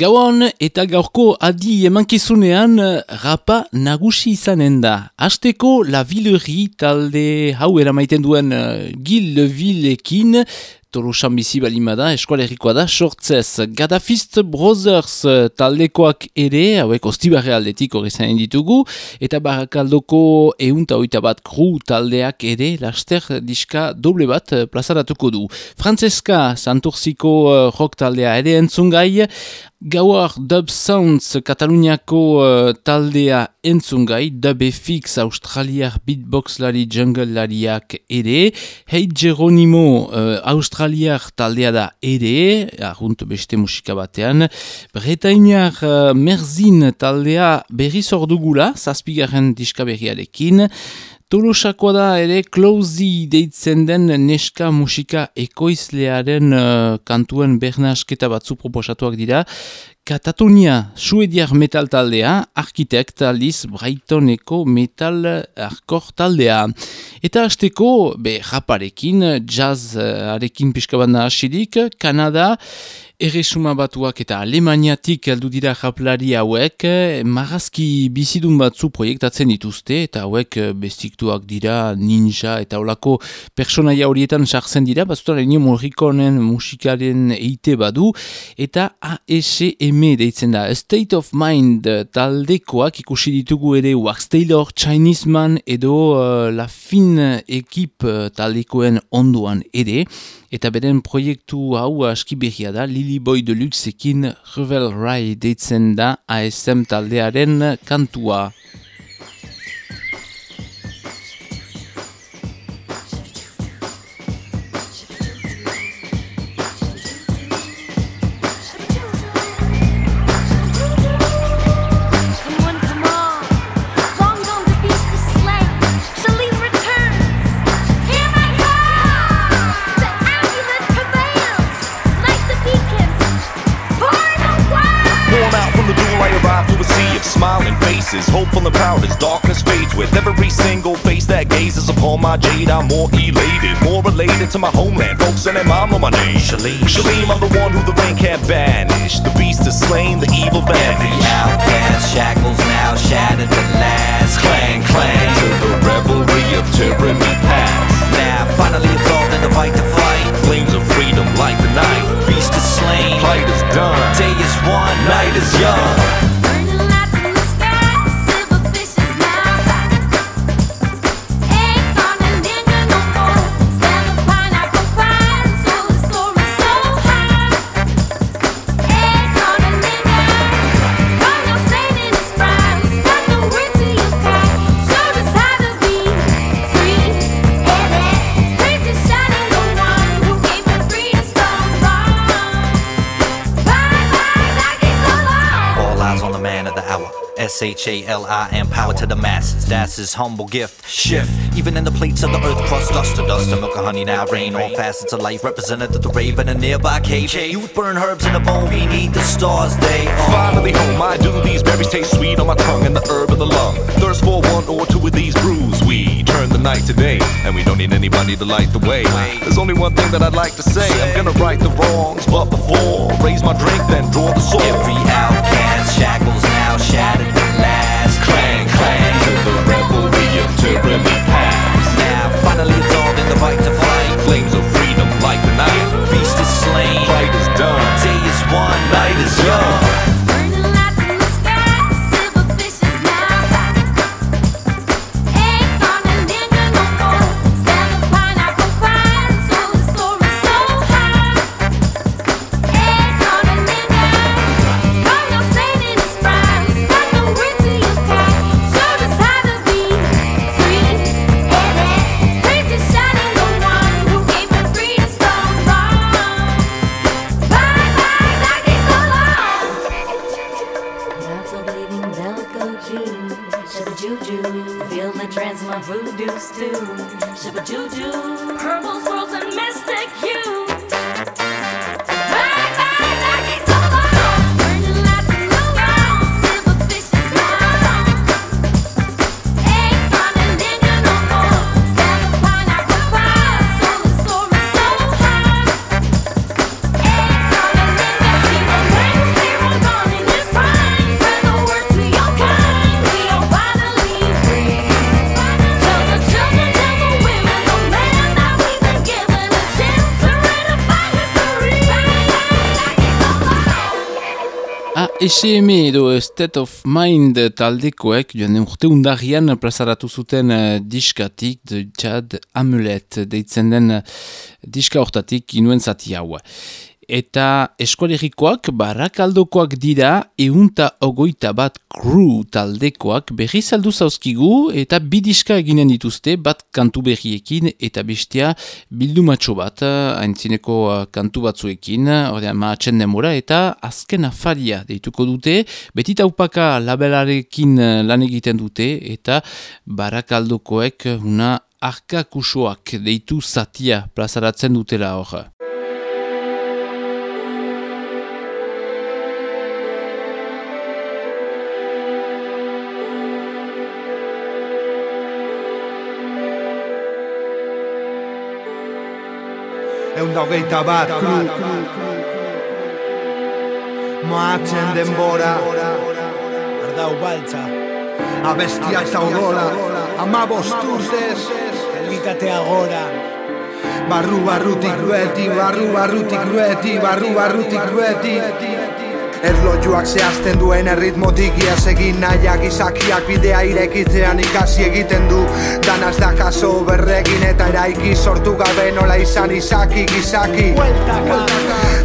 Gauan eta gaurko adi emankizunean rapa nagusi izanen da. Azteko La Villerie talde hau eramaiten duen uh, Gil Villekin, Tolosan bizi balimada, eskualerikoa da, sortzez. Gadafist Brothers eh, taldekoak ere, hauek ostibarre aldetik horrezan ditugu, eta barakaldoko eunta oita bat kru taldeak ere, laster diska doble bat eh, plazaratuko du. Franceska Santurziko uh, rock taldea ere entzungai, Gauar Dub Sounds Kataluniako uh, taldea entzungai, Dub FX Australiar beatboxlari junglelariak ere, Hei Geronimo uh, Australiar taldea da ere, ahunt beste musika batean, Bretainar uh, Merzin taldea berri zordugula, zazpigarren diska berriarekin, Tolosakoa da ere Closey deitzen den neska musika ekoizlearen uh, kantuen bernasketa batzu proposatuak dira. Katatonia suediar metal taldea, arkitekt aliz Brightoneko metal arkor taldea. Eta hasteko, be, raparekin, jazz arekin pixka banda asirik, Kanada, Erresuma batuak eta Alemaniatik aldu dira japlari hauek, marazki bizidun batzu proiektatzen dituzte, eta hauek bestiktuak dira ninja eta olako personaia horietan sartzen dira, batzutan eno morrikonen musikaren eite badu, eta ASM deitzen da, State of Mind taldekoak ikusi ditugu ere Wax Taylor, Chinese Man edo uh, La Fin ekip taldekoen onduan ere, eta beren proiektu hau aski behia da, Lili Boy Deluxekin Revel Rai deitzen da ASM taldearen kantua. Faces. Hopeful and proud as darkness fades. With every single face that gazes upon my jade, I'm more elated, more related to my homeland. Folks and mom know my name. Shalim, Shalim, I'm the one who the rain can't banish. The beast is slain, the evil Every vanished. outcast shackles now shattered the last clang clang. To the revelry of tyranny past. Now finally absolved in the fight to fight. Flames of freedom light the night. Beast is slain, Plight is done. day is won, night is young. Man of the hour. S H A L I M power to the masses. That's his humble gift. Shift. Even in the plates of the earth, crust dust to dust. And milk and honey now rain. All facets of life represented through the raven a nearby cave. Youth burn herbs in the bone We need the stars. They are. Finally oh home, I do these berries taste sweet on my tongue and the herb of the lung. Thirst for one or two of these brews. We turn the night to day, and we don't need anybody to light the way. There's only one thing that I'd like to say. I'm gonna right the wrongs, but before raise my drink, then draw the sword. Every outcast shackles now shattered the last clang clang. to the revelry of tyranny past. Now finally absolved in the fight to fight. Flames of freedom light the night. Beast is slain, Fight is done. day is won, night is young. SM edo State of Mind taldekoek joan urte undarrian plazaratu zuten uh, diskatik The Chad Amulet deitzen den uh, diska hortatik inuen zati hau. Eta eskualerikoak barakaldokoak dira eunta ogoita bat crew taldekoak berri saldu zauzkigu eta bidiska eginen dituzte bat kantu berriekin eta bestia bildumatxo bat haintzineko uh, kantu batzuekin, ordean maatzen demora eta azken afaria deituko dute, beti taupaka labelarekin uh, lan egiten dute eta barakaldokoek una arkakusoak deitu zatia plazaratzen dutela hor. Egun da hogeita bat Moatzen denbora. Ardau baltza, Abestiak zaudola Ama bosturdez elgitate agora, Barru barrutik rueti Barru barrutik rueti Barru barrutik rueti Erlojuak zehazten duen erritmotik iaz egin nahiak izakiak bidea irekitzean ikasi egiten du. Danaz da kaso berregin eta eraiki sortu gabe nola izan izaki gizaki.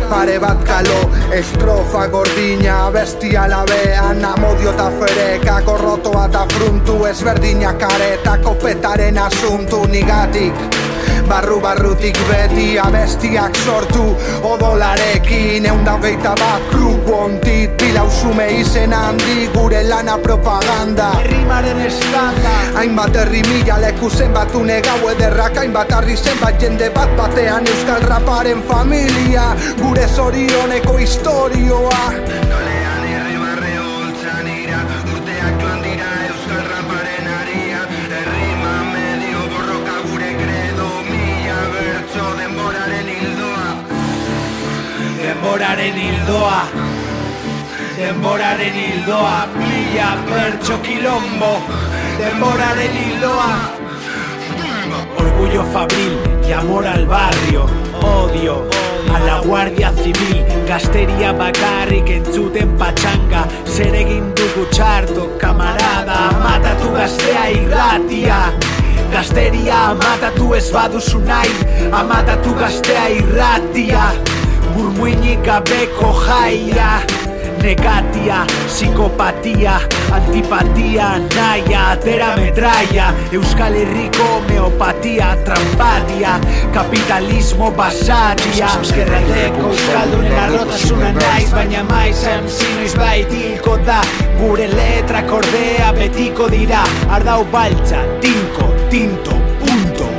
Pare bat kalo, estrofa gordina Bestia labean, amodio eta fereka Korrotoa eta fruntu, ezberdinak areta Kopetaren asuntu nigatik Barru barrutik beti abestiak sortu. Odolarekin eunda hogeita bat kru Bontit pila usume izen handi Gure lana propaganda. Rimaren estanda, Hainbat herri mila leku zenbatu negau ederrak Hainbat harri zenbat jende bat batean Euskal raparen familia. Gure zorioneko historioa denboraren hildoa, denboraren hildoa, mila bertso kilombo, denboraren hildoa. Orgullo fabril y amor al barrio, odio a la Guardia Civil, gazteria bakarrik entzuten patxanga, zer egin dugu txarto, kamarada, matatu gaztea irratia. Gazteria amatatu ez baduzu nahi, amatatu gaztea irratia. Burmuinik gabeko jaia Negatia, psikopatia, antipatia, naia, atera metraia Euskal Herriko homeopatia, trampatia, kapitalismo basatia. Ezkerraldeko Euskaldunen arrotasuna naiz Baina maiz MC noiz baitilko da. Gure letrak ordea betiko dira Ardau baltza, tinko, tinto, punto.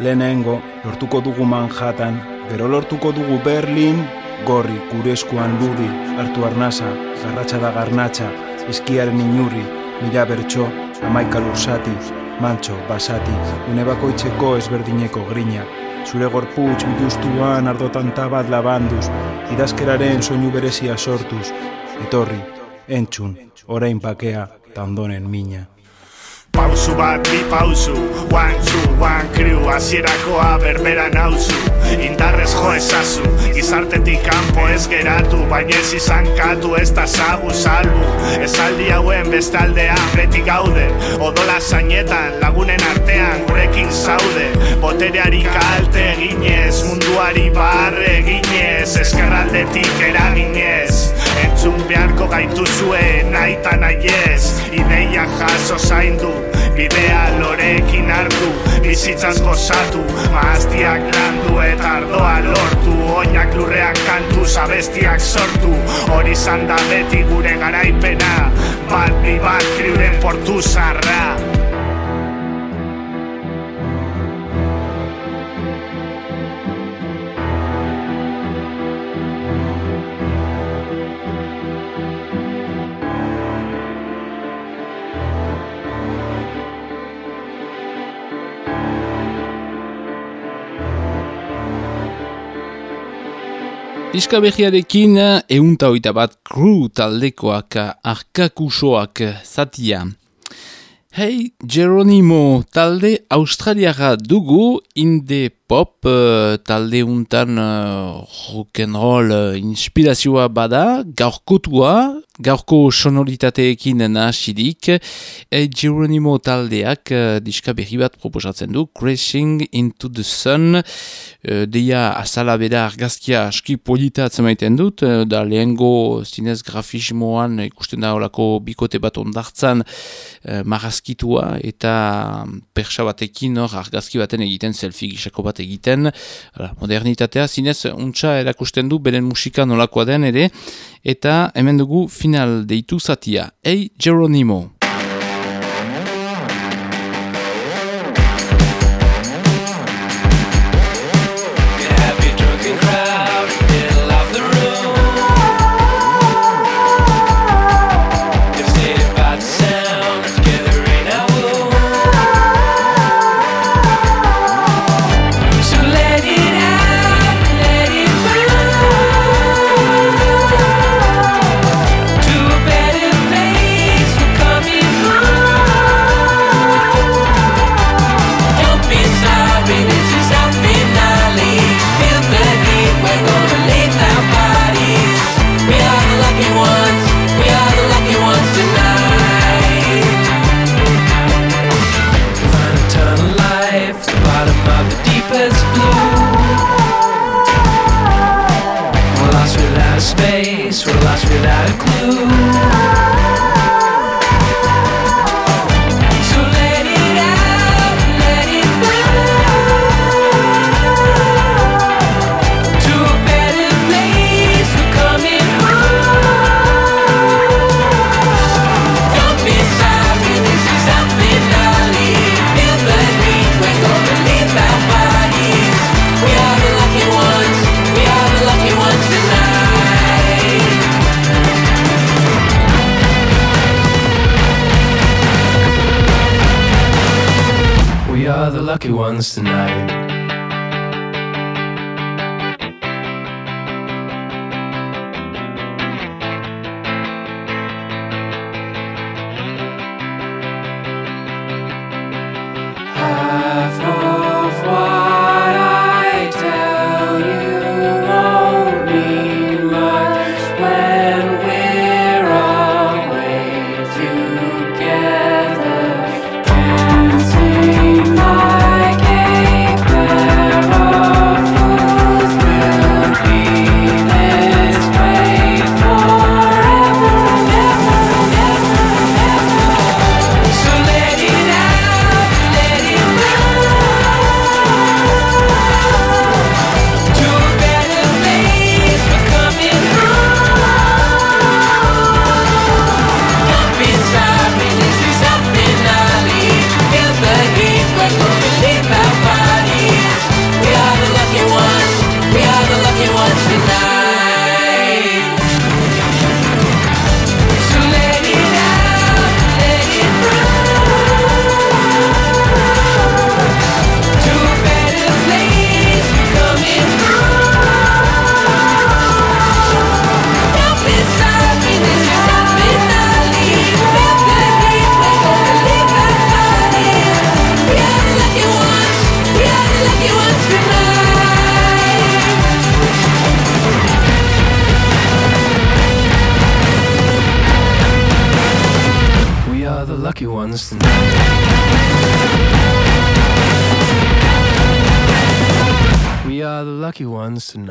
Lehenengo, lortuko dugu Manhattan, gero lortuko dugu Berlin, gorri, gure eskuan ludi, hartu arnasa, garratxa da garnatxa, izkiaren inurri, mila bertso, amaika lursati, mantxo, basati, une bakoitzeko ezberdineko grina, zure gorputz bituztuan ardotan bat labanduz, idazkeraren soinu berezia sortuz, etorri, entzun, orain pakea, ta ondonen mina. Pausu bat bi pausu. One, two, one crew Azirakoa berbera nauzu. Indarrez jo ezazu Gizartetik kanpo ez geratu Baina ez izan katu ez da zagu salbu. Esaldi hauen bestaldean beti gaude Odola zainetan lagunen artean Gurekin zaude. Botereari kalte eginez Munduari barre eginez Eskerraldetik eraginez Entzun beharko gaituzue nahi eta nahiez Ideia jaso zaindu Bidea lorekin hartu. Bizitzaz gozatu Maaztiak landu eta ardoa lortu. Oinak lurrean kantu Zabestiak sortu. Hori izan da beti gure garaipena. Bat bi bat kriuren portu zarra Diska berriarekin eunta hoita bat crew taldekoak arkakusoak zatia. Hei, Geronimo talde australiara dugu in the pop uh, talde untan uh, rock and roll uh, inspirazioa bada, gaurkotua, gaurko sonoritateekin nahasidik, e Geronimo taldeak uh, diska berri bat proposatzen du, Crashing into the Sun, uh, deia azala beda argazkia aski polita atzemaiten dut, uh, da lehengo zinez grafismoan ikusten da olako bikote bat ondartzan uh, marrazkitua eta persa batekin hor argazki baten egiten, selfie gisako bat egiten, Hala, modernitatea zinez untsa erakusten du beren musika nolakoa den ere, eta hemen dugu final deitu zatia. Ei Geronimo! Lucky ones tonight.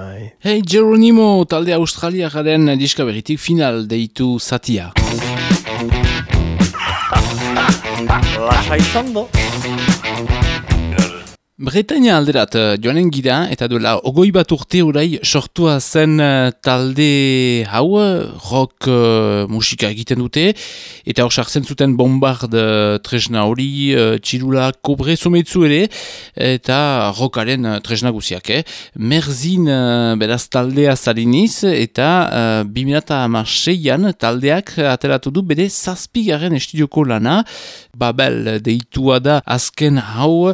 Tonight. Hey Geronimo talde australiakaren diska berritik final deitu zatia. Lasa izan do. Bretaña alderat eh, joanen gira eta duela ogoi bat urte orai sortua zen eh, talde hau eh, rock eh, musika egiten dute eta hor sartzen zuten bombard tresna hori uh, txilula kobre sometzu ere eta rockaren eh, tresna guziak eh? Merzin eh, beraz taldea zariniz eta uh, 2006an taldeak ateratu du bere zazpigaren estudioko lana Babel deitua da azken hau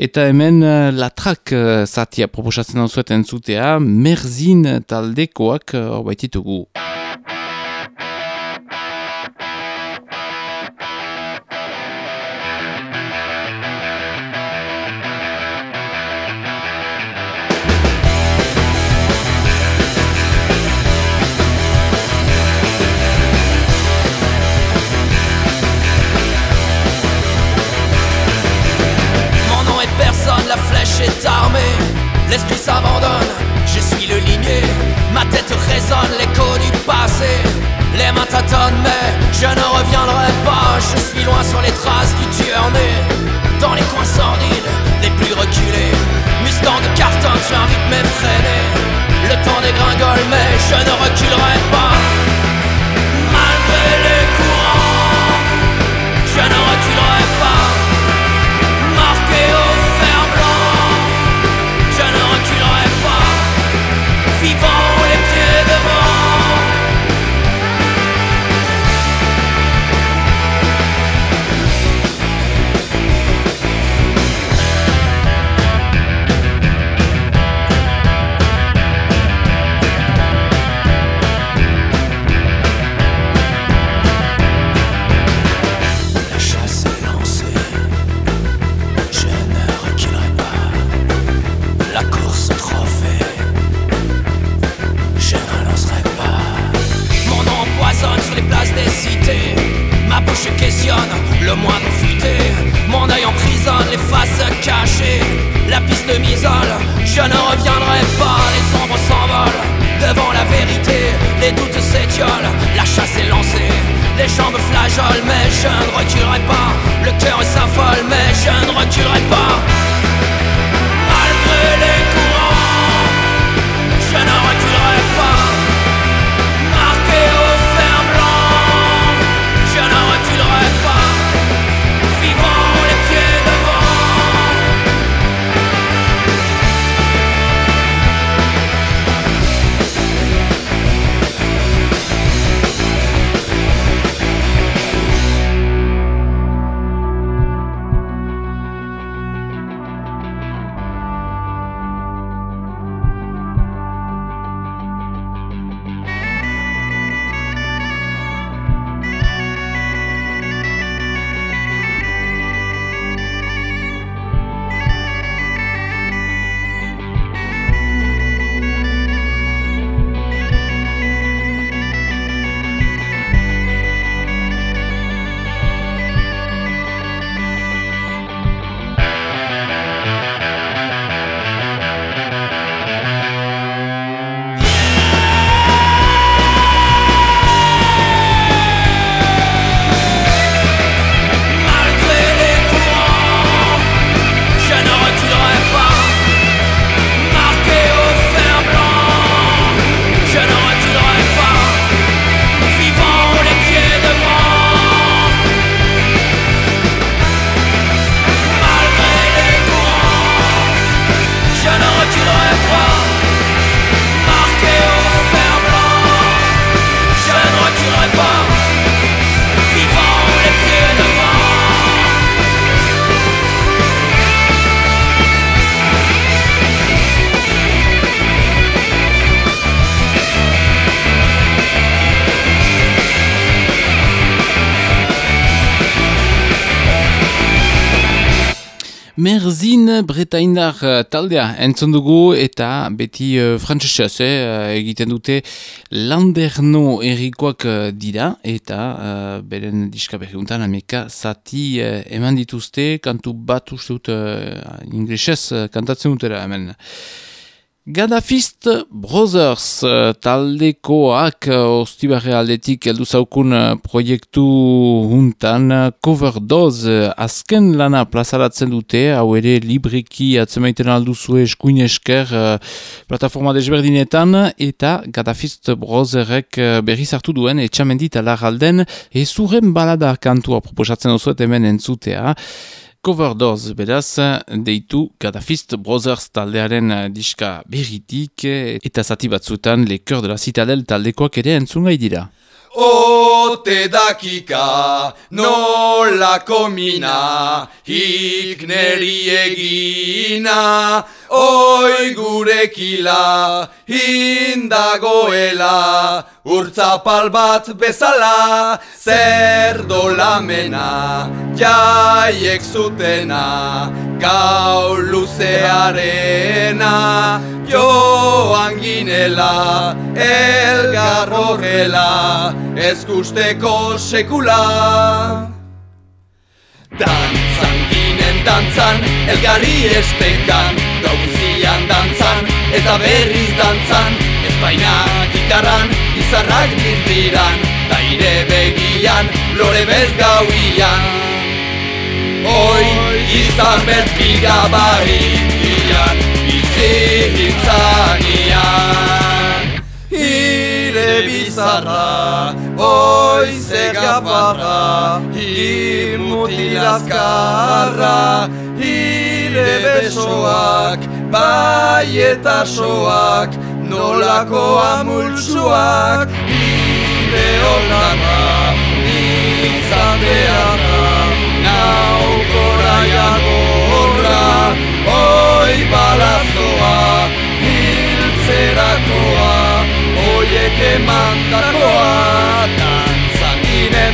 eta hemen uh, latrak uh, zatia proposatzen hau zuet entzutea Merzin taldekoak hor uh, baititugu. Flèche est l'esprit s'abandonne, je suis le limier, ma tête résonne l'écho du passé. Les mains tâtonnent mais je ne reviendrai pas, je suis loin sur les traces du tueur né, dans les coins sordides, les plus reculés. Mustang de carton, j'ai un rythme effréné, le temps dégringole mais je ne reculerai pas. Bretaindar eh, taldea entzun dugu eta beti uh, frantzesez eh, egiten dute Landerno errikoak eh, dira eta uh, beren diska berriuntan ameka zati uh, eman dituzte kantu bat uste dut uh, inglesez uh, kantatzen dutera hemen. Gadafist Brothers eh, taldekoak eh, ostibarre aldetik heldu zaukun eh, proiektu huntan Coverdose eh, azken lana plazaratzen dute, hau ere libreki atzemaiten alduzue eskuin esker eh, plataforma desberdinetan eta Gadafist Brotherrek eh, berriz hartu duen etxamendit alarralden ezuren balada kantua proposatzen duzuet hemen entzutea. Coverdose, beraz, deitu Gadafist Brothers taldearen eh, diska berritik eh, eta zati batzutan Le Cœur de la Citadelle taldekoak ere entzungai dira. Ote dakika nolako mina hik neri egina Oi gurekila hindagoela Urtzapal bat bezala zer dolamena Jaiek zutena gau luzearena Joan ginela elgar horrela Ez gusteko sekula. Dantzan ginen dantzan, elgarri estekan Eta berriz dantzan Espainak ikarran Izarrak dirdiran Da ire begian Lore bez gauian. Oi, izan bez biga barritian Bizi hintzanian Ire bizarra, oi zegaparra Hi mutilazkarra, ire besoak Bai eta soak, nolako amultsuak Ire onarra, nintzan beharra Naukora jagorra, oi balazoa Hiltzerakoa, oiek emandakoa Dantzan ginen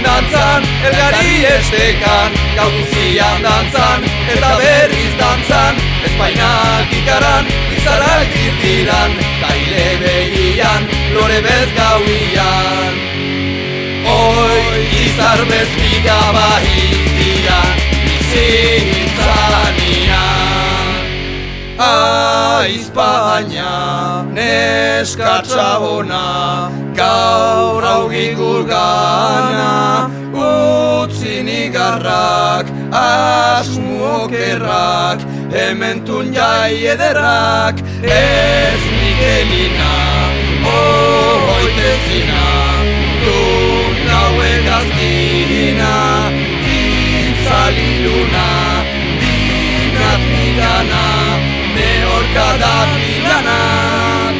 dantzan, elgari estekan Gau guzian dantzan, eta berriz dantzan Espainak ikaran, izarrak dirtiran Taile begian, lore bez gauian Oi, izar bez biga bahitian Bizi hintzanian Aizpaina, neskatsa ona Gaur augi gulgana Utzi nigarrak, asmu okerrak Hementun jai ederrak Ez Mikelina, ohoitezina Dun gaue gaztina Itzaliluna, Neorka da bilanak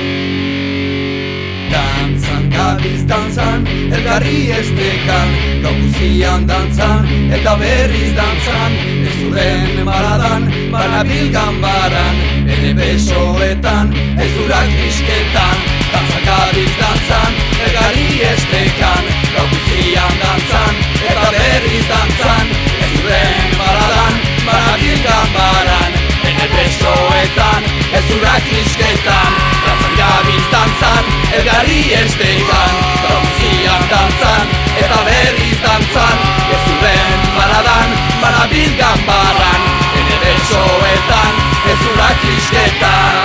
Dantzan, gabiz dantzan, elgarri estekan Gau guzian dantzan, eta berriz dantzan. Ez uren baladan, banabil ganbaran Ene besoetan, ez urak disketan Dantzan, gabiz dantzan, elgarri estekan Gau guzian dantzan, eta berriz dantzan. Ez uren baladan, banabil ganbaran Ene besoetan, ez urak disketan Dantzan, gabiz dantzan, elgarri estekan Gauzian dantzan, eta berriz dantzan Ez uren baladan, banabil ganbaran Ene besoetan, ez urak disketan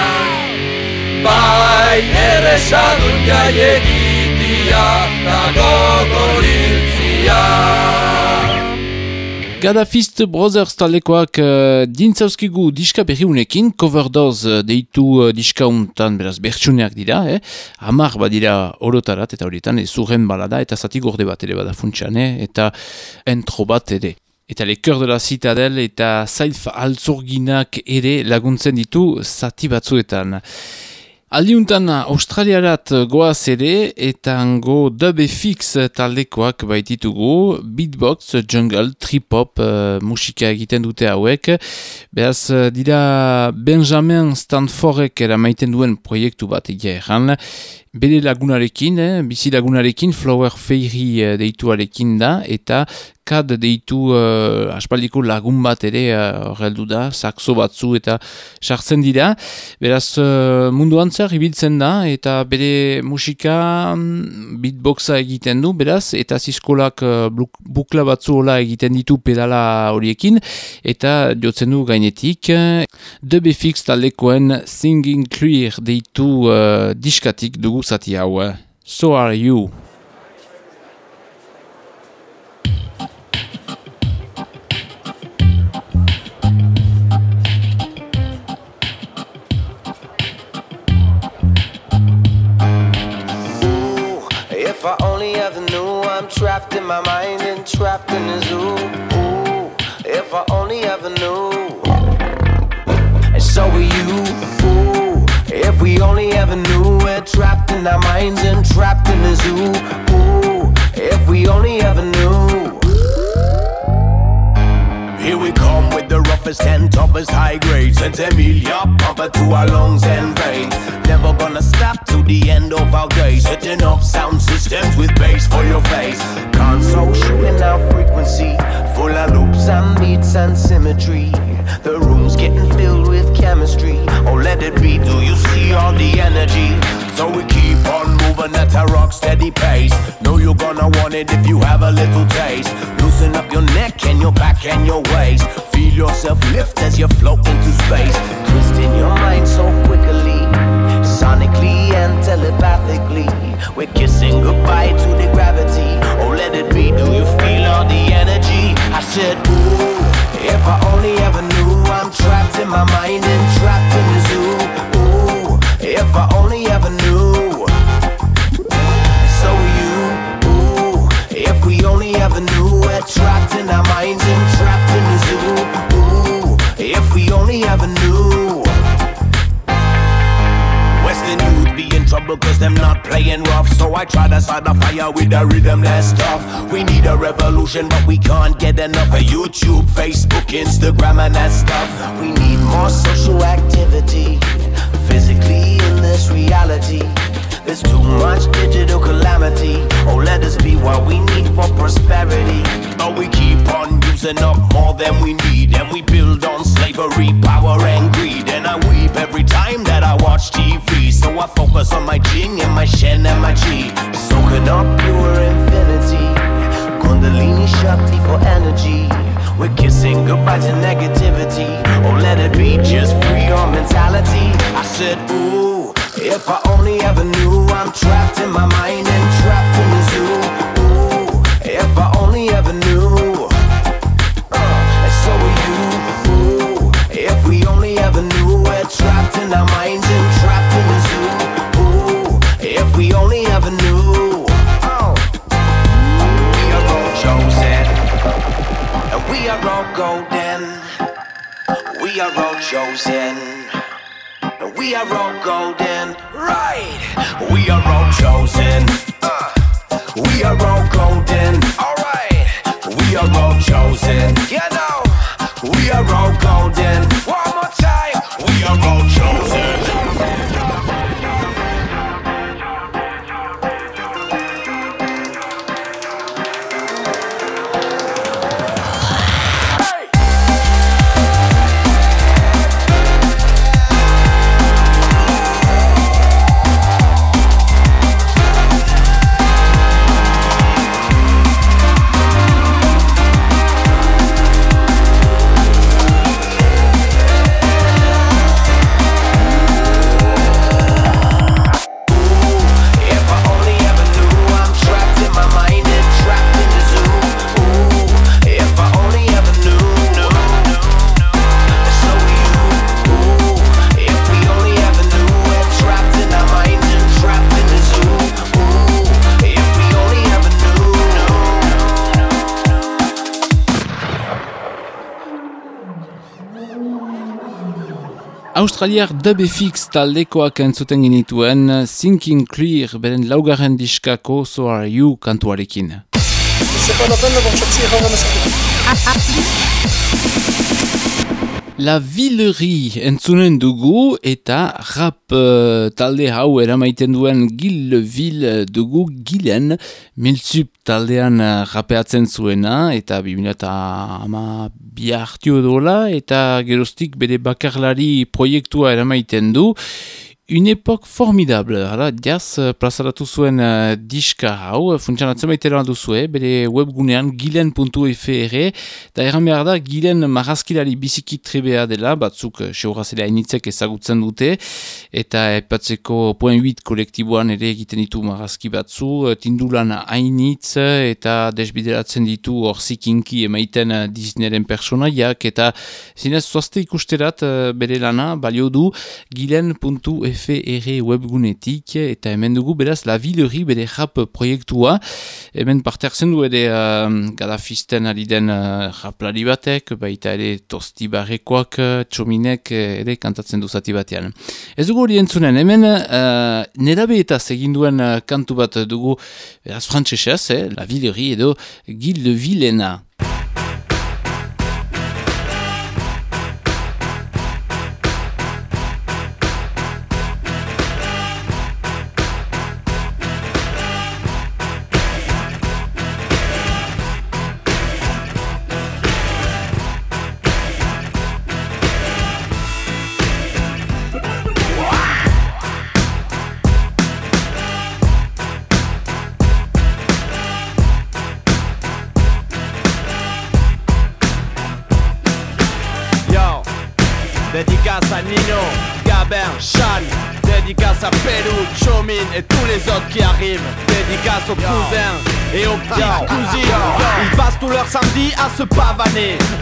Bai, erresadun jai egitia, da gogoriltzia Gadafist Brothers talekoak uh, dintzauzkigu diska berriunekin, Coverdoors uh, deitu uh, diska untan beraz bertsuneak dira, eh? hamar badira orotarat eta horietan ez urren balada eta zati gorde bat ere bada funtsan, eh? eta entro bat ere. Eta Le Cœur de la Citadel eta Sailf Altzurginak ere laguntzen ditu zati batzuetan. Aldiuntan Australiarat goaz ere eta hango fix taldekoak baititugu, beatbox, jungle, trip-hop uh, musika egiten dute hauek. Beraz dira Benjamin Stanfordek eramaiten duen proiektu bat egia erran. Bere lagunarekin, eh, bizi lagunarekin, Flower Fairy eh, deituarekin da, eta kad deitu uh, aspaldiko lagun bat ere horreldu da, saxo batzu eta sartzen dira. Beraz uh, munduan zer ibiltzen da, eta bere musika mm, beatboxa egiten du, beraz, eta ziskolak uh, bukla batzu hola egiten ditu pedala horiekin, eta jotzen du gainetik. DBFX taldekoen Singing Clear deitu uh, diskatik dugu zati hau. So are you. If I only ever knew I'm trapped in my mind and trapped in a zoo. Ooh, if I only ever knew. And so are you. Ooh, if we only ever knew trapped in our minds and trapped in a zoo. Ooh, if we only ever knew. Here we come with the roughest and toughest high grades. Sent Emilia pumper to our lungs and veins. Never gonna stop to the end of our days. Setting up sound systems with bass for your face. Console shooting our frequency, full of loops and beats and symmetry. The all the energy. So we keep on moving at a rock steady pace. Know you're gonna want it if you have a little taste. Loosen up your neck and your back and your waist. Feel yourself lift as you float into space. Twisting your mind so quickly, sonically and telepathically. We're kissing goodbye to the gravity. Oh, let it be. Do you feel all the energy? I said, Ooh, if I only ever knew I'm trapped in my mind and trapped in this if I only ever knew. So you, ooh, if we only ever knew. We're trapped in our minds and trapped in the zoo. Ooh, if we only ever knew. Western youth be in trouble cause them not playing rough. So I try to start a fire with a rhythm that's tough. We need a revolution, but we can't get enough of YouTube, Facebook, Instagram, and that stuff. We need more social activity physically in this reality. There's too much digital calamity. Oh, let us be what we need for prosperity. But we keep on using up more than we need, and we build on slavery, power, and greed. And I weep every time that I watch TV. So I focus on my Jing and my Shen and my G. Soaking up pure infinity. Kundalini Shakti for energy. We're kissing goodbye to negativity. Oh, let it be just free your mentality. I said, ooh, if I only ever knew I'm trapped in my mind and trapped chosen, we are all golden. Right, we are all chosen. Uh, we are all golden. Alright, we are all chosen. You know, we are all golden. Australiar Dubfix taldekoak entzuten genituen Thinking Clear beren laugarren diskako So Are You kantuarekin. C'est pas la peine d'avoir cherché erreur La Villerie entzunen dugu eta rap eh, talde hau eramaiten duen Gil Ville dugu Gilen Miltzup taldean eh, rapeatzen zuena eta 2000 bi hartio dola eta geroztik bere bakarlari proiektua eramaiten du Une époque formidable, hala, jaz, eh, plazaratu zuen uh, diska hau, funtsianatzen baitera duzue, bere webgunean gilen.fr, eta erran behar da, gilen marrazkilari biziki trebea dela, batzuk seurazela hainitzek ezagutzen dute, eta epatzeko point 8 kolektiboan ere egiten ditu marrazki batzu, uh, tindulan hainitz, eta desbideratzen ditu hor zikinki emaiten Disneyren personaiak, eta zinez zoazte ikusterat bere lana, balio du, gilen.fr FR webgunetik eta hemen dugu beraz La Villerie bere rap proiektua hemen parte hartzen du ere uh, gadafisten ari den uh, raplari batek baita ere tosti barrekoak txominek ere kantatzen du zati batean ez dugu hori entzunen hemen uh, nerabe eta seginduen uh, kantu bat dugu beraz frantzesez eh, La Villerie edo Gil de Villena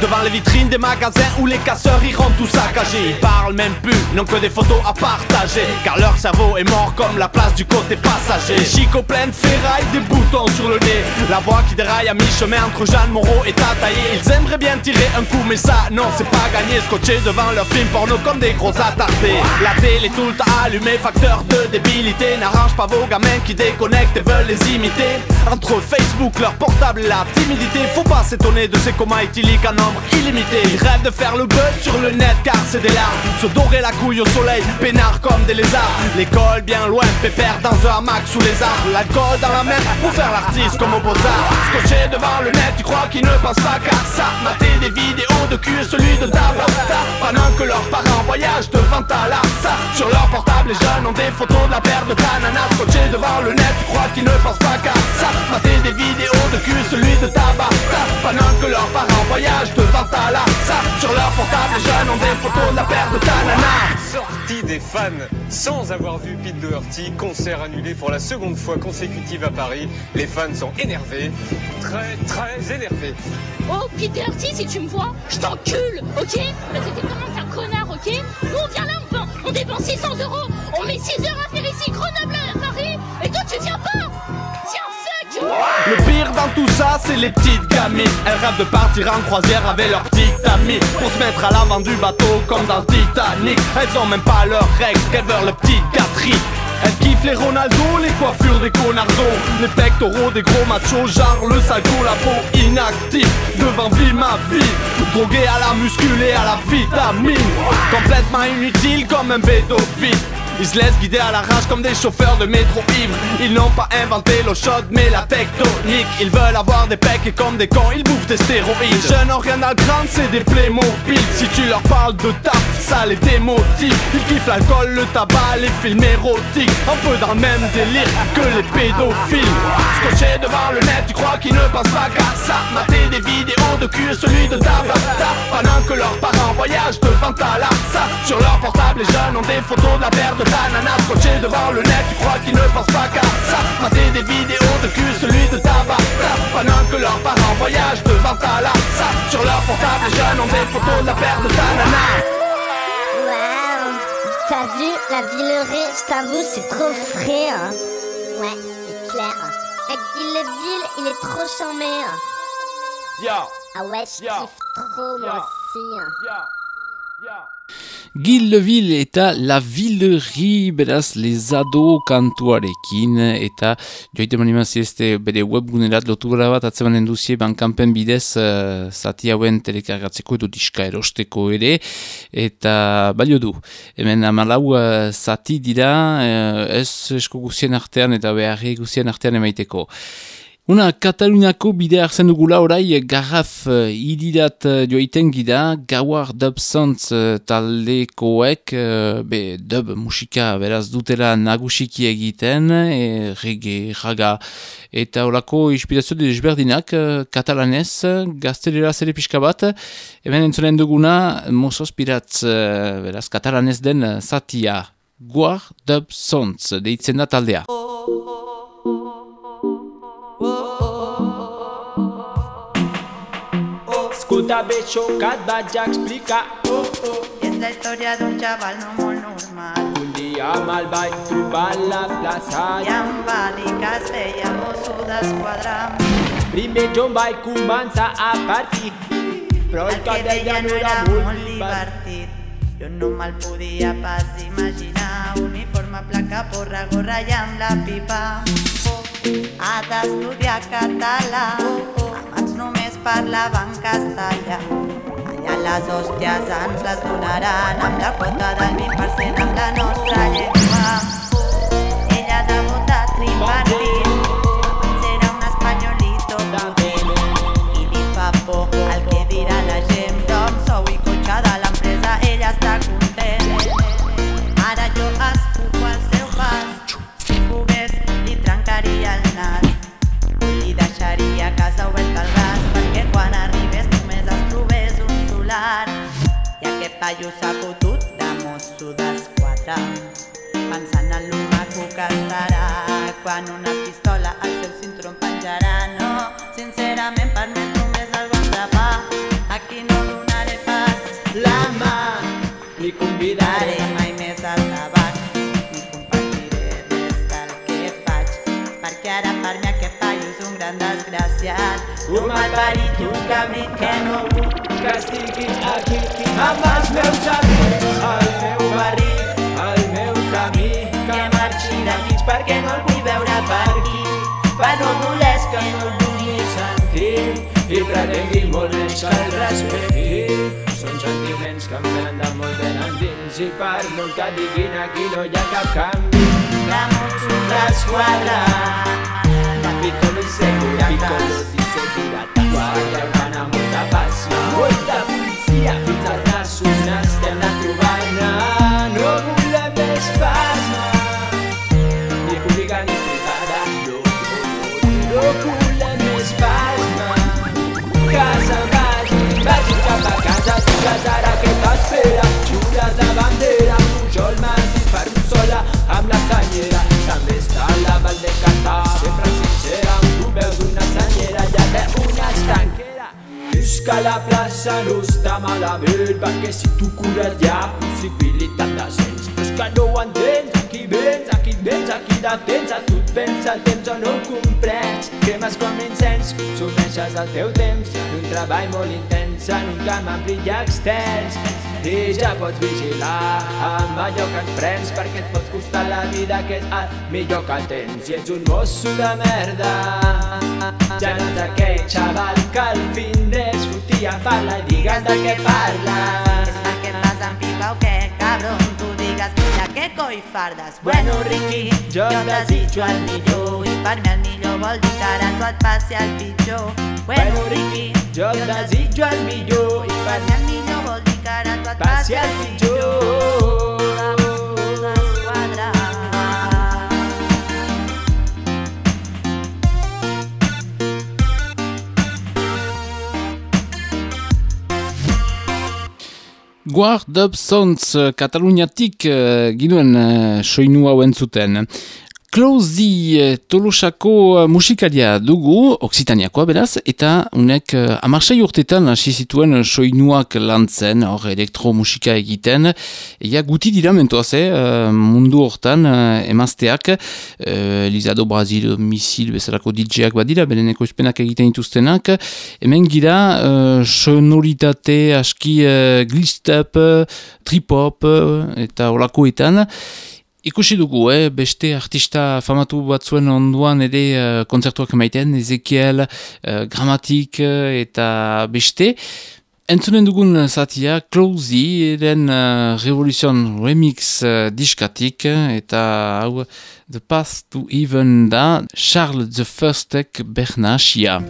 devant les vitrines des magasins où les casseurs iront tout saccager. Ils parlent même plus, ils n'ont que des photos à partager, car leur cerveau est mort comme la place du côté passager. Chico plein de ferraille, des boutons sur le nez, la voix qui déraille à mi-chemin entre Jeanne Moreau et Tataillé. Ils aimeraient bien tirer un coup, mais ça, non, c'est pas gagné. Scotché devant leur film porno comme des gros attardés. La télé tout le temps allumée, facteur de débilité. N'arrange pas vos gamins qui déconnectent et veulent les imiter. Entre Facebook, leur portable la timidité, faut pas s'étonner de ces comas éthyliques en nombre illimité. Ils rêvent de faire le buzz sur le net car c'est des larmes. Se dorer la couille au soleil, peinard comme des lézards. L'école bien loin, pépère dans un hamac sous les arbres. L'alcool dans la main pour faire l'artiste comme au beaux-arts. Scotché devant le net, tu crois qu'ils ne pensent pas qu'à ça. Mater des vidéos de cul et celui de Tabata. Pendant que leurs parents voyagent devant ta ça Sur leur portable, les jeunes ont des photos de la paire de Tanana. Scotché devant le net, tu crois qu'ils ne pensent pas qu'à ça. Mater des vidéos de cul celui de Tabata. Pendant que leurs parents voyagent devant ta ça Sur leur portable, les jeunes ont des photos de la paire de Tanana. Sortie des fans sans avoir vu Pete Doherty, concert annulé pour la seconde fois consécutive à Paris. Les fans sont énervés, très très énervés. Oh, Peter T, si tu me vois, je t'encule, ok? Mais c'était vraiment un connard, ok? Nous, on vient là, on, on dépense 600 euros, on met 6 heures à faire ici Grenoble à Paris, et toi, tu viens pas Le pire dans tout ça, c'est les petites gamines. Elles rêvent de partir en croisière avec leurs petites amies. Pour se mettre à l'avant du bateau comme dans Titanic. Elles ont même pas leurs règles, qu'elles veulent le petit Catherine. Elles kiffent les Ronaldo, les coiffures des connardos Les pectoraux des gros machos, genre le sago, la peau inactive Devant vie ma vie, drogué à la muscule et à la vitamine Complètement inutile comme un pédophile ils se laissent guider à la rage comme des chauffeurs de métro ivres. Ils n'ont pas inventé l'eau chaude mais la tectonique. Ils veulent avoir des pecs et comme des cons ils bouffent des stéroïdes. Les jeunes ont rien à craindre c'est des Playmobil. Si tu leur parles de taf ça les démotive. Ils kiffent l'alcool, le tabac, les films érotiques. Un peu dans le même délire que les pédophiles. Scotché devant le net tu crois qu'ils ne pensent pas qu'à ça Mater des vidéos de cul celui de Tabata Pendant que leurs parents voyagent devant ta ça Sur leur portable les jeunes ont des photos de la paire de Tanana Scotché devant le net tu crois qu'ils ne pensent pas qu'à ça Mater des vidéos de cul celui de Tabata Pendant que leurs parents voyagent devant ta ça Sur leur portable les jeunes ont des photos de la paire de Tanana Waouh T'as vu la Villeray, je t'avoue, c'est trop frais. Hein. Ouais, c'est clair. Et Guilleville, il est trop charmé. Hein. Ah ouais, je kiffe trop moi aussi. Hein. Gilleville eta La Villerie beraz lezado kantuarekin eta joite manimazio este bere webgunerat lotura bat atzemanen duzie bankanpen bidez uh, zati hauen telekargatzeko edo diska erosteko ere eta balio du. Hemen amalau uh, zati dira uh, ez esko guzien artean eta beharri guzien artean emaiteko. Una Kataluniako bidea hartzen dugula orai garraf uh, ididat uh, joiten gida, gauar dub sounds uh, taldekoek, uh, be dub musika beraz dutela nagusiki egiten, e, reggae, raga, eta olako inspirazio desberdinak katalanez, gaztelera zere pixka bat, hemen entzunen duguna, mozoz piratz, beraz katalanez den zatia, guar dub sounds, deitzen da taldea. Escuta, becho, cada ya explica. Es la historia de un chaval no muy normal. Un dia mal vaig trobar la plaça I amb bàliques feia mosso d'esquadra. Primer jo em vaig començar a partir, però el que deia no era molt divertit. Jo no me'l podia pas imaginar. Uniforme, placa, porra, gorra i amb la pipa. Ha d'estudiar català. Abans només parlaven castellà. Allà les hòsties ens les donaran amb la quota del 20% amb la nostra llengua. Ella ha debutat tripartit. I s'ha fotut de mosso d'esquadra. pensant en lo maco que estarà quan una pistola al seu cinturó em penjarà. No, sincerament per més només el bon pa. Aquí no donaré pas la mà, ni convidaré mai més al tabac, ni compartiré res del que faig, perquè ara per mi aquest paio és un gran desgraciat. Un malparit, un cabrit que no vull que estigui aquí, amb els meus amics, el meu barri, el meu camí, que marxi d'aquí perquè no el vull veure per aquí. Va no dolés que no el vulgui sentir i pretengui molt més que el respecti. Són sentiments que em venen de molt ben endins i per molt que diguin aquí no hi ha cap canvi. La Mossos d'Esquadra, La piccolo insegura, piccolo di segurata Guarda urbana, paz, vuelta policía, final. Visca la plaça no està malament Perquè si tu cures hi ha possibilitat d'ascens Però és que no ho entens Aquí vens, aquí vens, aquí detens A tu et vens el temps o no ho comprens Cremes com l'incens, sumeixes el teu temps Un treball molt intens en un camp ampli i extens. I ja pots vigilar amb allò que et prens perquè et pot costar la vida que és el millor que tens. I ets un mosso de merda. Ja no ets aquell xaval que al fin es fotia parla i digues de què parla és perquè vas amb pipa o què, cabron? Tu digues, mira que coi fardes. Bueno, Riqui, jo jo desitjo el millor i per mi el millor vol dir que passi el pitjor. Bueno, Riqui, jo et desitjo el millor i mi el millor vol dir que ara tu et passi passi el pitjor. Guard Up Sounds eh, Kataluniatik uh, ginuen uh, soinu hau entzuten. Closey eh, Tolosako eh, musikaria dugu, Oksitaniakoa beraz, eta unek uh, amarsai urtetan hasi zituen eh, soinuak lantzen, hor elektromusika egiten, ea guti dira mentoaz, eh, mundu hortan emazteak, uh, Lizado Brasil, Misil, bezalako DJak badira, bereneko espenak egiten dituztenak, hemen gira sonoritate aski uh, glistep, trip-hop eta olakoetan, Ikusi dugu, eh? beste artista famatu batzuen onduan ere uh, kontzertuak emaiten, Ezekiel, uh, Gramatik uh, eta beste. Entzunen dugun zatia, Closey, eren uh, Revolution Remix uh, diskatik, eta hau The Path to Even da, Charles the Firstek Bernachia.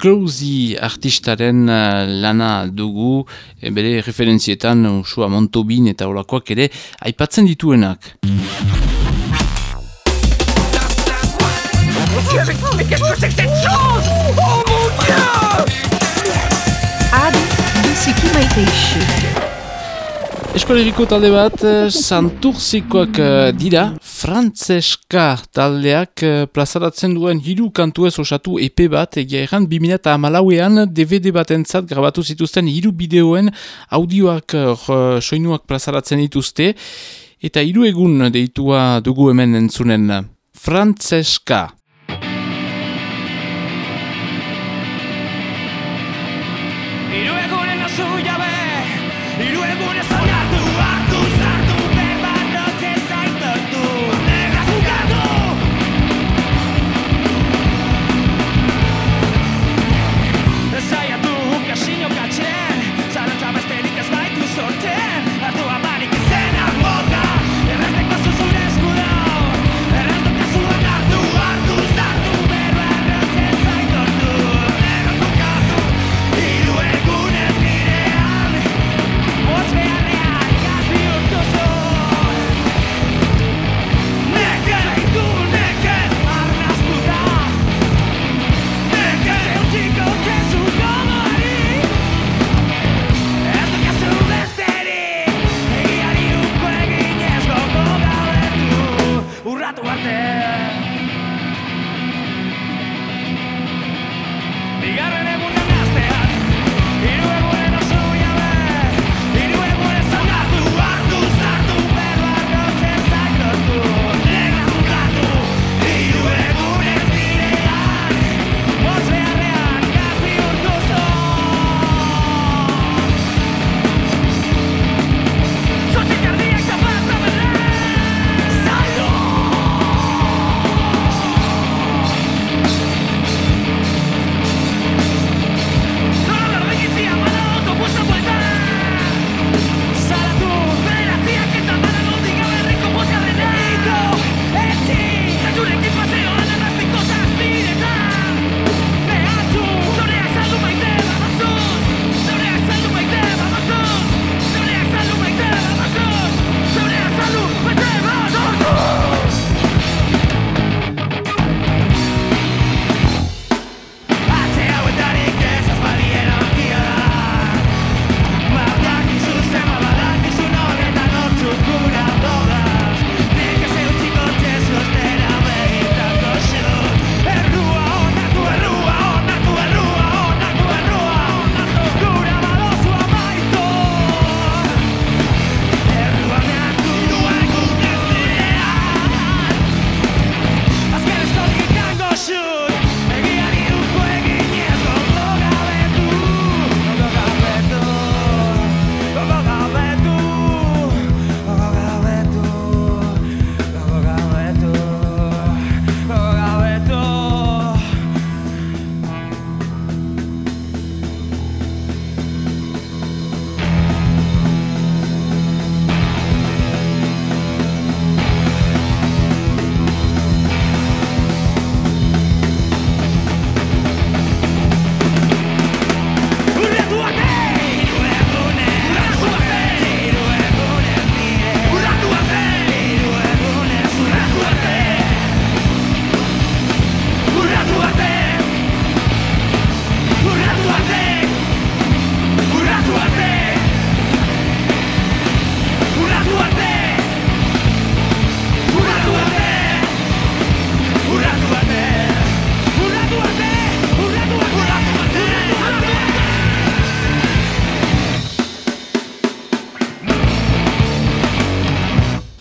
Closey artistaren uh, lana dugu, e, bere referentzietan usua Montobin eta olakoak ere aipatzen dituenak. Mais qu'est-ce que c'est que cette chose Oh mon dieu Adi, biziki maite isu. Eskolegiko talde bat, eh, santurzikoak eh, dira, frantzeska taldeak eh, plazaratzen duen hiru kantuez osatu EP bat, egia erran, 2000 amalauean DVD bat entzat grabatu zituzten hiru bideoen audioak uh, soinuak plazaratzen dituzte, eta hiru egun deitua dugu hemen entzunen. Frantzeska.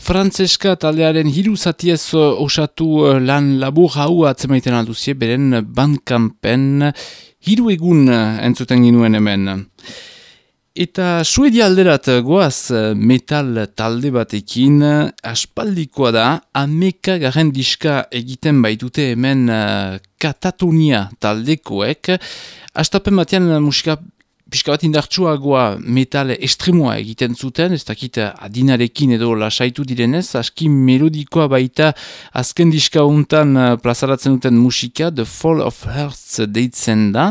Frantzeska taldearen hiru zatiez osatu lan labur hau atzemaiten alduzie, beren bandkampen hiru egun entzuten ginuen hemen. Eta suedia alderat goaz metal talde batekin aspaldikoa da, ameka garen diska egiten baitute hemen uh, katatonia taldekoek. Astapen batean musika pixka bat indartsuagoa metal estremoa egiten zuten, ez dakit adinarekin edo lasaitu direnez, aski melodikoa baita azken diska hontan eh, plazaratzen duten musika The Fall of Hearts deitzen da,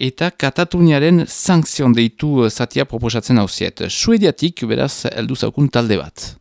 eta Katatuniaren sankzion deitu eh, zatia proposatzen hauziet. Suediatik, beraz, heldu zaukun talde bat.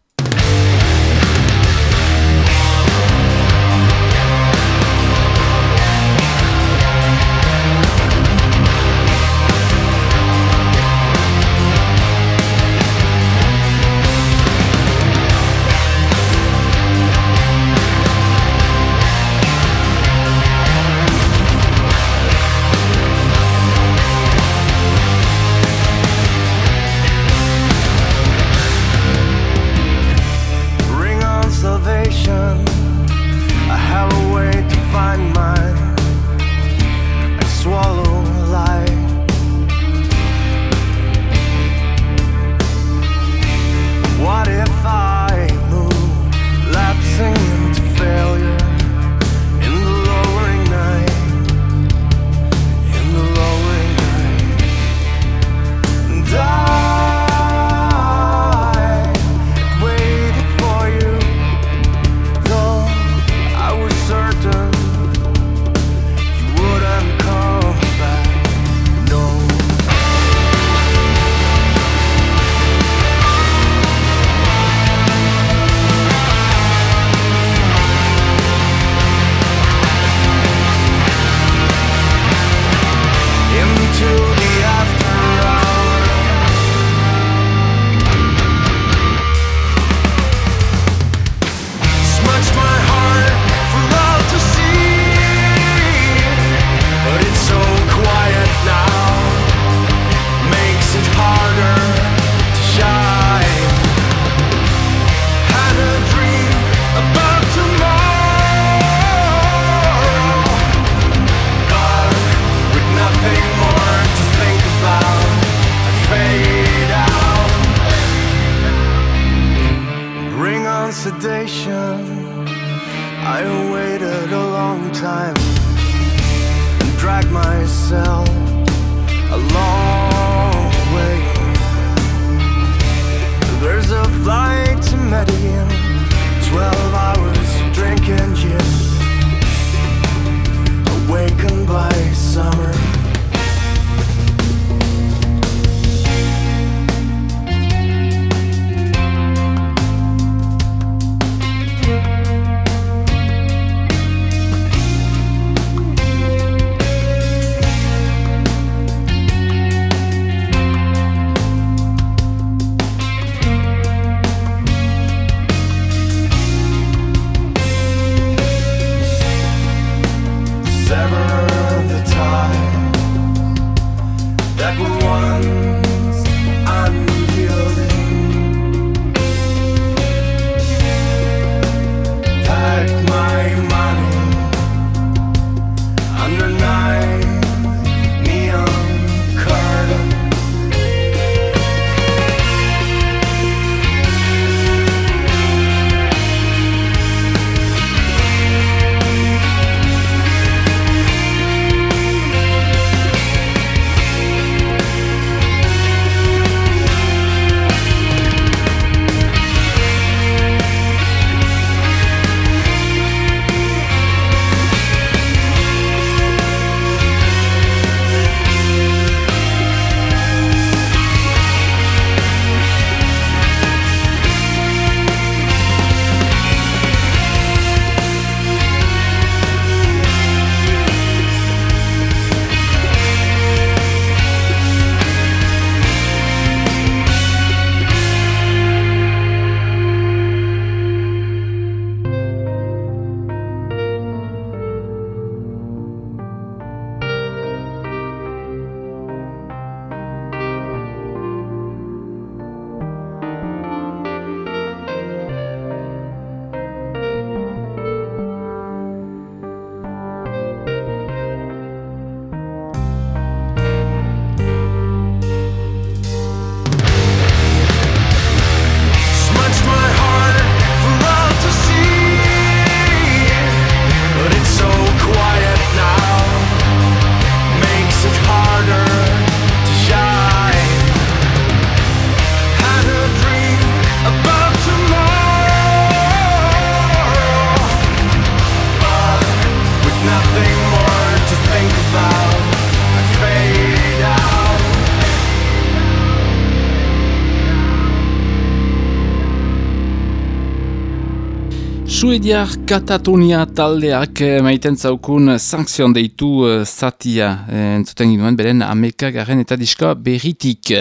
Suediar Katatonia taldeak eh, maiten zaukun sankzion deitu eh, zatia eh, entzuten ginoen beren ameka garen eta diska berritik.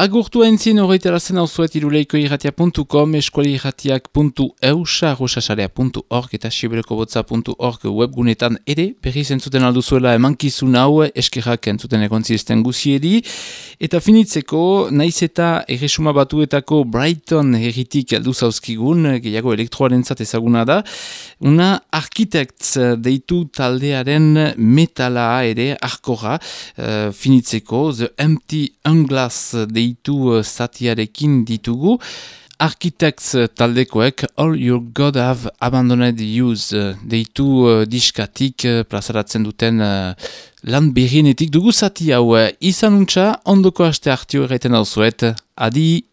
Agurtu entzien horretarazen hau zuet iruleiko irratia.com, eskuali irratiak.eusa, eta siberokobotza.org webgunetan ere, berriz entzuten alduzuela emankizun hau eskerrak entzuten egon zirezten guziedi. Eta finitzeko, naiz eta erresuma batuetako Brighton herritik aldu zauzkigun, gehiago elektroaren ezaguna da, una architects deitu taldearen metala ere, arkora, uh, finitzeko, The Empty Unglass deitu uh, zatiarekin ditugu, Architects taldekoek All You God Have Abandoned Use uh, deitu uh, diskatik uh, plazaratzen duten uh, lan berrienetik dugu zati hau. Uh, ondoko aste hartio erraiten hau zuet, adi!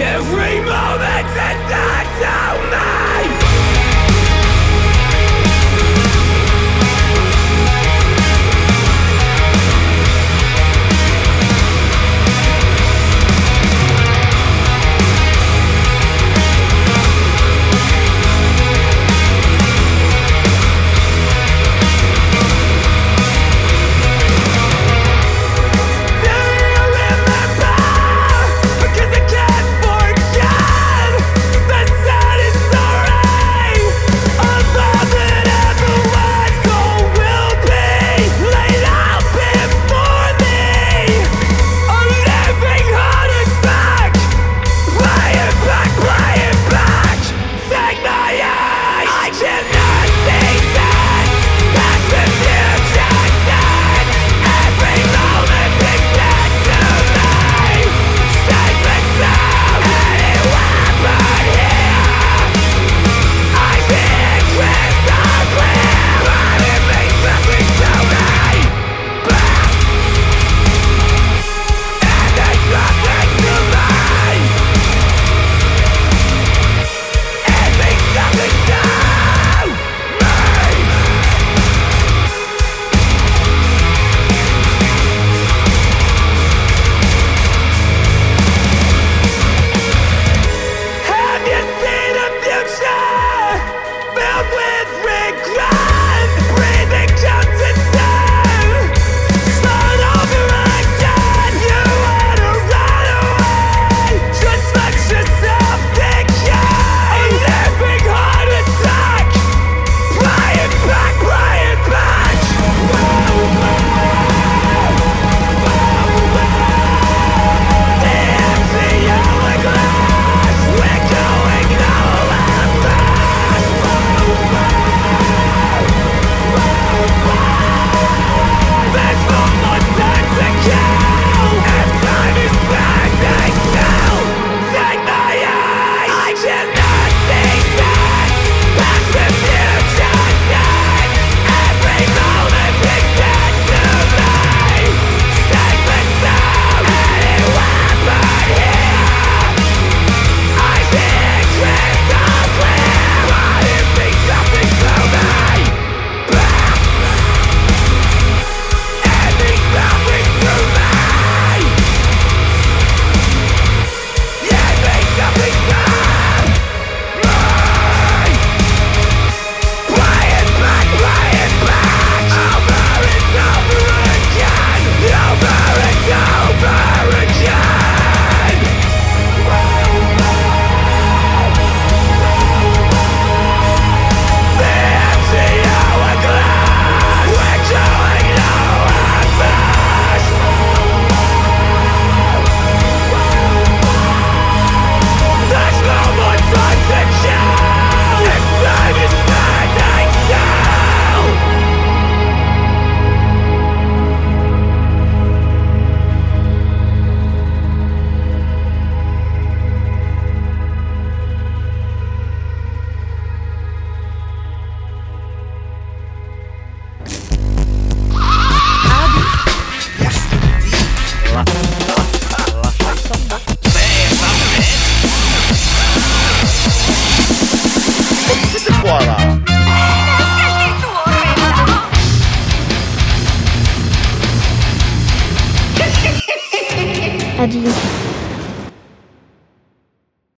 Every moment's an attack